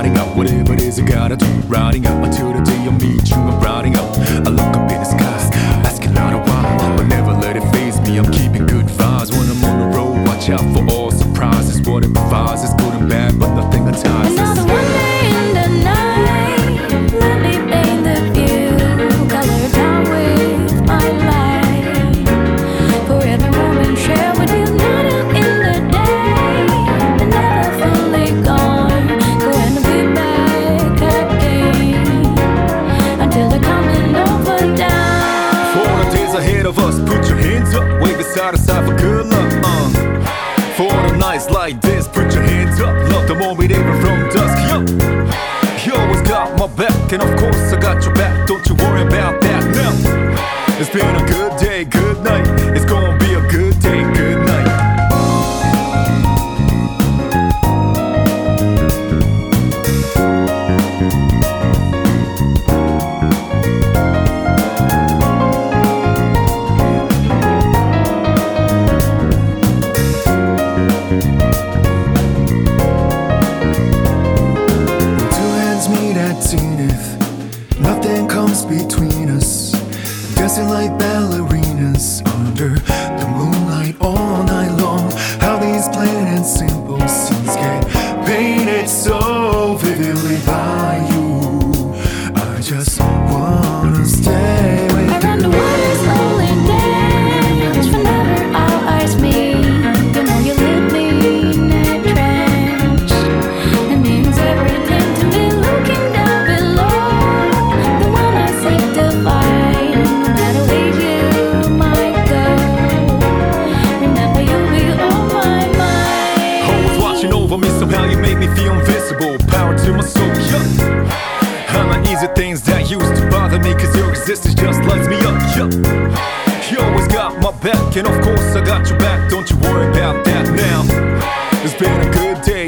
riding out whatever it is I gotta do. Riding out until the day good vibes when I'm on the road. Watch out for all surprises. What it provides is good and bad, but nothing entices. Another side for good luck. Uh. For the nights like this, put your hands up, love the moment even from dusk. Yo, you always got my back, and of course I got your back. Don't you worry about that now. It's been a good day, good night. It's gonna Dancing like ballerinas under the moonlight all make me feel invisible. Power to my soul. I'm not easy things that used to bother me, cause your existence just lights me up, yeah. You always got my back, and of course I got your back. Don't you worry about that now. It's been a good day.